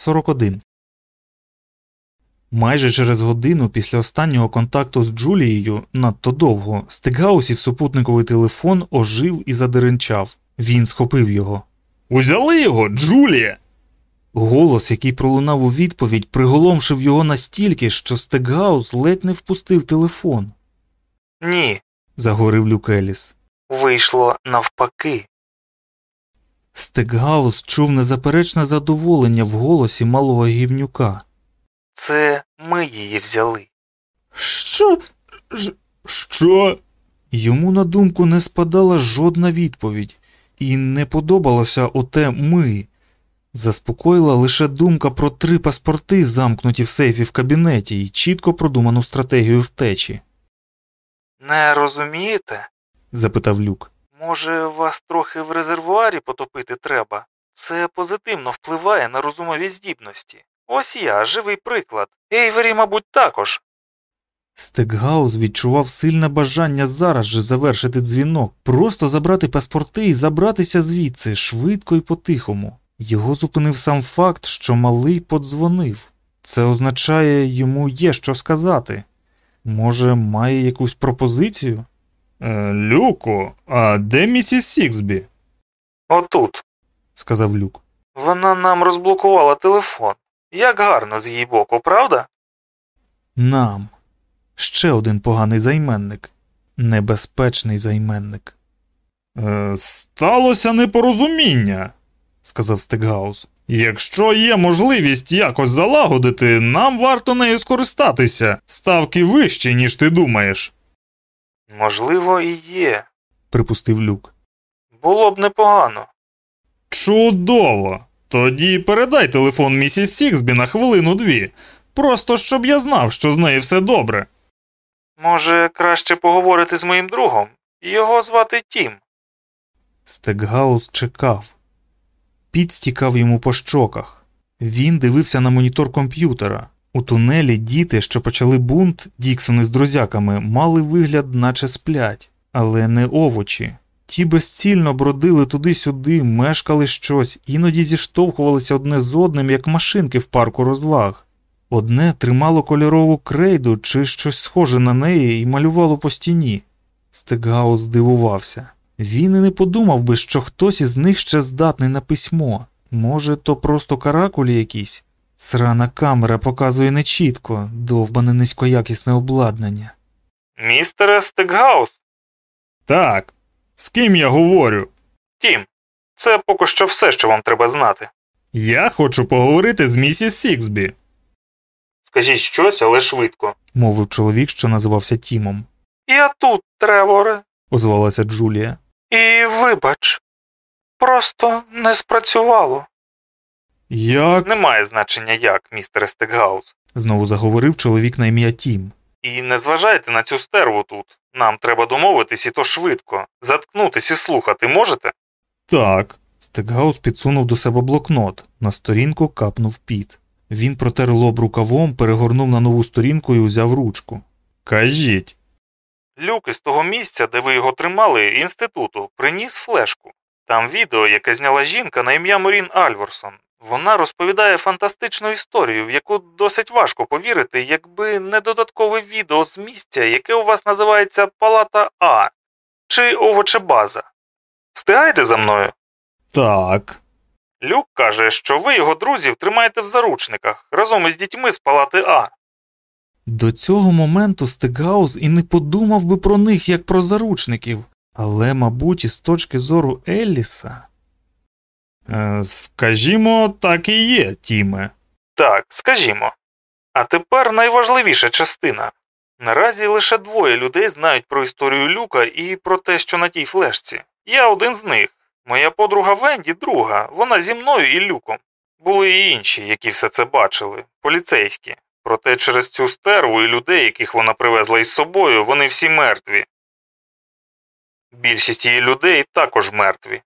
41 Майже через годину після останнього контакту з Джулією надто довго Стикгаусів супутниковий телефон ожив і задеренчав. Він схопив його. Узяли його, Джулія. Голос, який пролунав у відповідь, приголомшив його настільки, що Стекгаус ледь не впустив телефон. Ні, Заговорив Люк Еліс. вийшло навпаки. Стекгаус чув незаперечне задоволення в голосі малого гівнюка. Це ми її взяли. Що? Ж- Що? Йому на думку не спадала жодна відповідь, і не подобалося оте ми. Заспокоїла лише думка про три паспорти, замкнуті в сейфі в кабінеті, і чітко продуману стратегію втечі, Не розумієте? запитав Люк. Може, вас трохи в резервуарі потопити треба? Це позитивно впливає на розумові здібності. Ось я, живий приклад. Ейвері, мабуть, також. Стекгаус відчував сильне бажання зараз же завершити дзвінок, просто забрати паспорти і забратися звідси швидко і по-тихому. Його зупинив сам факт, що малий подзвонив. Це означає, йому є що сказати. Може, має якусь пропозицію? Е, Люку, а де місіс Сіксбі? Отут. сказав Люк. Вона нам розблокувала телефон. Як гарно з її боку, правда? Нам. Ще один поганий займенник. Небезпечний займенник, Е, сталося непорозуміння, сказав Стекгаус. Якщо є можливість якось залагодити, нам варто нею скористатися. Ставки вищі, ніж ти думаєш. Можливо, і є. припустив Люк. Було б непогано. Чудово. Тоді передай телефон місіс Сіксбі на хвилину дві. Просто щоб я знав, що з нею все добре. Може, краще поговорити з моїм другом? Його звати Тім. Стекгаус чекав. Піт стікав йому по щоках. Він дивився на монітор комп'ютера. У тунелі діти, що почали бунт, Діксони з друзяками, мали вигляд, наче сплять, але не овочі. Ті безцільно бродили туди-сюди, мешкали щось, іноді зіштовхувалися одне з одним, як машинки в парку розваг. Одне тримало кольорову крейду чи щось схоже на неї і малювало по стіні. Стекгаус здивувався. Він і не подумав би, що хтось із них ще здатний на письмо. Може, то просто каракулі якісь? Срана камера показує нечітко, довбане низькоякісне обладнання. Містере Стекгаус? Так, з ким я говорю? Тім, це поки що все, що вам треба знати. Я хочу поговорити з місіс Сіксбі. Скажіть щось, але швидко. мовив чоловік, що називався Тімом. Я тут, Треворе, Озвалася Джулія. і вибач. Просто не спрацювало. Як? Немає значення як, містере Стекгаус. Знову заговорив чоловік на ім'я Тім. І не зважайте на цю стерву тут. Нам треба домовитись і то швидко. Заткнутись і слухати можете? Так. Стекгаус підсунув до себе блокнот. На сторінку капнув піт. Він протер лоб рукавом, перегорнув на нову сторінку і узяв ручку. Кажіть. Люк із того місця, де ви його тримали, інституту, приніс флешку. Там відео, яке зняла жінка на ім'я Морін Альворсон. Вона розповідає фантастичну історію, в яку досить важко повірити, якби не додаткове відео з місця, яке у вас називається Палата А чи овочебаза. Встигаєте за мною? Так. Люк каже, що ви його друзів тримаєте в заручниках разом із дітьми з палати А. До цього моменту Стекгаус і не подумав би про них як про заручників, але, мабуть, із точки зору Елліса. Е, скажімо, так і є, Тіме. Так, скажімо. А тепер найважливіша частина. Наразі лише двоє людей знають про історію Люка і про те, що на тій флешці. Я один з них. Моя подруга Венді друга, вона зі мною і Люком. Були і інші, які все це бачили, поліцейські. Проте через цю стерву і людей, яких вона привезла із собою, вони всі мертві. Більшість її людей також мертві.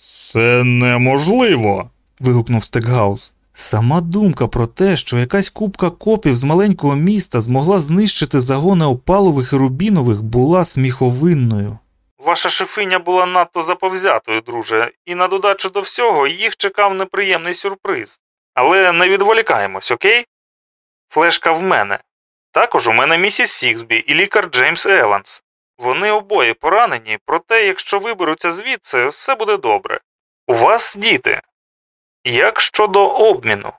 Це неможливо. вигукнув Стекгаус. Сама думка про те, що якась купка копів з маленького міста змогла знищити загони опалових і рубінових, була сміховинною. Ваша шифиня була надто заповзятою, друже, і на додачу до всього їх чекав неприємний сюрприз. Але не відволікаємось, окей? Флешка в мене. Також у мене місіс Сіксбі і лікар Джеймс Еванс. Вони обоє поранені, проте, якщо виберуться звідси, все буде добре. У вас діти. Як щодо обміну?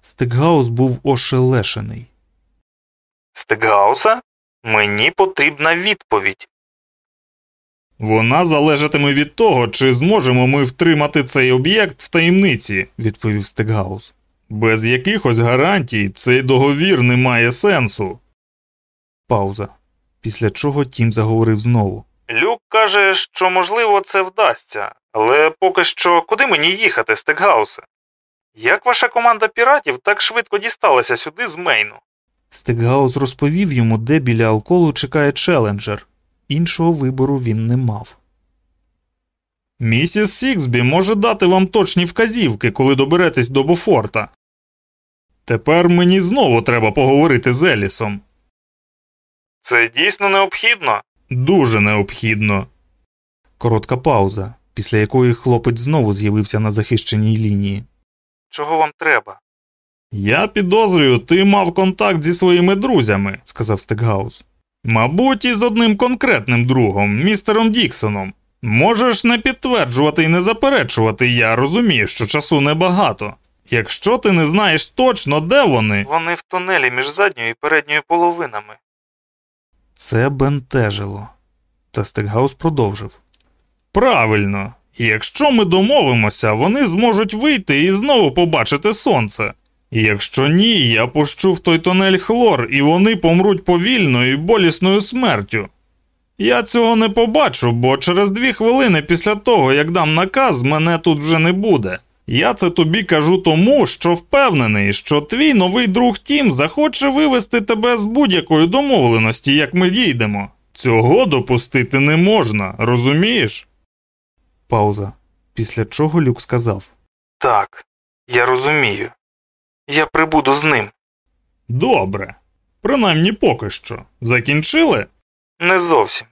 Стикгаус був ошелешений. Стегауса? Мені потрібна відповідь. Вона залежатиме від того, чи зможемо ми втримати цей об'єкт в таємниці, відповів Стикгаус. без якихось гарантій цей договір не має сенсу. Пауза. Після чого Тім заговорив знову. Люк каже, що можливо це вдасться, але поки що куди мені їхати, Стекгаусе? Як ваша команда піратів так швидко дісталася сюди з Мейну? Стикгаус розповів йому, де біля алколу чекає челенджер. Іншого вибору він не мав. Місіс Сіксбі може дати вам точні вказівки, коли доберетесь до Бофорта. Тепер мені знову треба поговорити з Елісом. Це дійсно необхідно? Дуже необхідно. Коротка пауза, після якої хлопець знову з'явився на захищеній лінії. Чого вам треба? Я підозрюю, ти мав контакт зі своїми друзями, сказав Стекгаус. мабуть, із одним конкретним другом, містером Діксоном. Можеш не підтверджувати і не заперечувати, я розумію, що часу небагато. Якщо ти не знаєш точно, де вони, Вони в тунелі між задньою і передньою половинами. Це бентежило. Та Стекгаус продовжив. правильно. Якщо ми домовимося, вони зможуть вийти і знову побачити сонце. Якщо ні, я пущу в той тунель хлор, і вони помруть повільною і болісною смертю. Я цього не побачу, бо через дві хвилини після того, як дам наказ, мене тут вже не буде. Я це тобі кажу тому, що впевнений, що твій новий друг Тім захоче вивести тебе з будь-якої домовленості, як ми дійдемо. Цього допустити не можна, розумієш? Пауза. Після чого Люк сказав. Так, я розумію. Я прибуду з ним. Добре. Принаймні поки що. Закінчили? Не зовсім.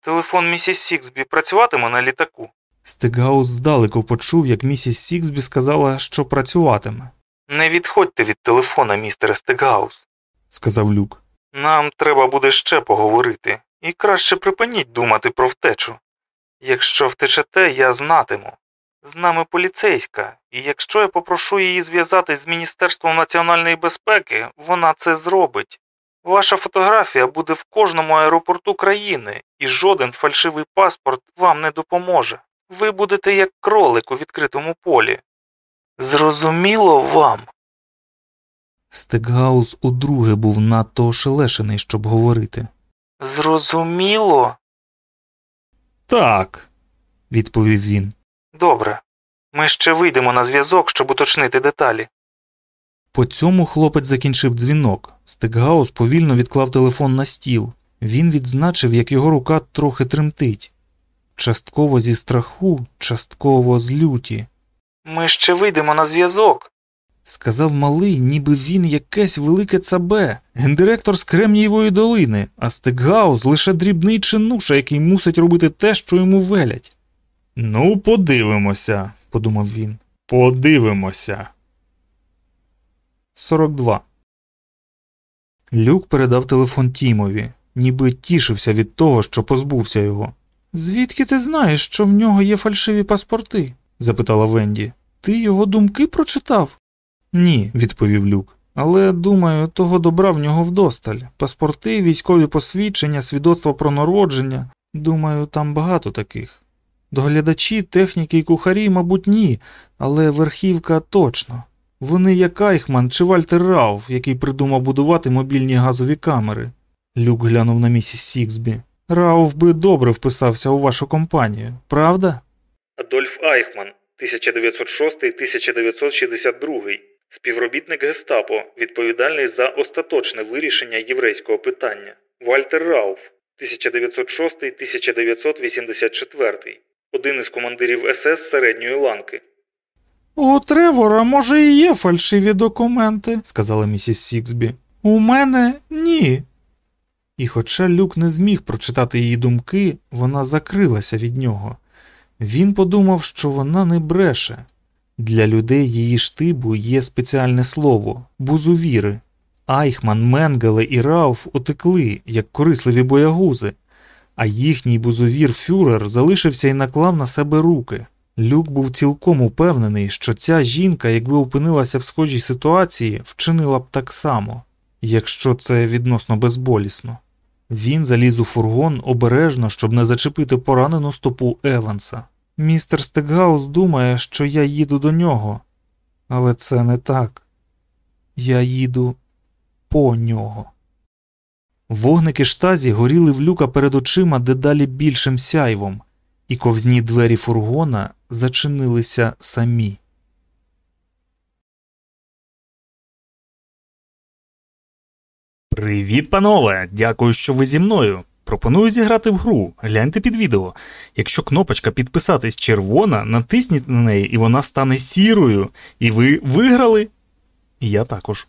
Телефон місіс Сіксбі працюватиме на літаку. Стекгаус здалеку почув, як місіс Сіксбі сказала, що працюватиме, Не відходьте від телефона, містере Стекгаус. сказав Люк. Нам треба буде ще поговорити, і краще припиніть думати про втечу. Якщо втечете, я знатиму. З нами поліцейська, і якщо я попрошу її зв'язатись з Міністерством національної безпеки, вона це зробить. Ваша фотографія буде в кожному аеропорту країни, і жоден фальшивий паспорт вам не допоможе. Ви будете як кролик у відкритому полі. Зрозуміло вам? Стекгаус удруге був надто ошелешений, щоб говорити. Зрозуміло? Так. Відповів він. Добре. Ми ще вийдемо на зв'язок, щоб уточнити деталі. По цьому хлопець закінчив дзвінок. Стекгаус повільно відклав телефон на стіл. Він відзначив, як його рука трохи тремтить. Частково зі страху, частково з люті. Ми ще вийдемо на зв'язок. Сказав малий, ніби він якесь велике цабе, гендиректор з Кремнієвої долини, а Стекгаус лише дрібний чинуша, який мусить робити те, що йому велять. Ну, подивимося, подумав він. подивимося. 42. Люк передав телефон Тімові, ніби тішився від того, що позбувся його. Звідки ти знаєш, що в нього є фальшиві паспорти? запитала Венді. Ти його думки прочитав? Ні, відповів Люк. Але думаю, того добра в нього вдосталь. Паспорти, військові посвідчення, свідоцтва про народження. Думаю, там багато таких. Доглядачі, техніки і кухарі, мабуть, ні, але верхівка точно. Вони як Айхман чи Вальтер Рауф, який придумав будувати мобільні газові камери. Люк глянув на місіс Сіксбі. Рауф би добре вписався у вашу компанію, правда? Адольф Айхман, 1906-1962, співробітник Гестапо, відповідальний за остаточне вирішення єврейського питання. Вальтер Рауф, 1900-1984, один із командирів СС середньої ланки. У Тревора, може, і є фальшиві документи, сказала місіс Сіксбі. У мене ні. І хоча Люк не зміг прочитати її думки, вона закрилася від нього. Він подумав, що вона не бреше. Для людей її штибу є спеціальне слово бузувіри. Айхман, Менгеле і Рауф утекли, як корисливі боягузи, а їхній бузовір Фюрер залишився і наклав на себе руки. Люк був цілком упевнений, що ця жінка, якби опинилася в схожій ситуації, вчинила б так само, якщо це відносно безболісно. Він заліз у фургон обережно, щоб не зачепити поранену стопу Еванса. Містер Стекгаус думає, що я їду до нього, але це не так. Я їду по нього. Вогники штазі горіли в люка перед очима дедалі більшим сяйвом, і ковзні двері фургона зачинилися самі. Привіт, панове! Дякую, що ви зі мною. Пропоную зіграти в гру. Гляньте під відео. Якщо кнопочка підписатись червона, натисніть на неї, і вона стане сірою. І ви виграли. І я також.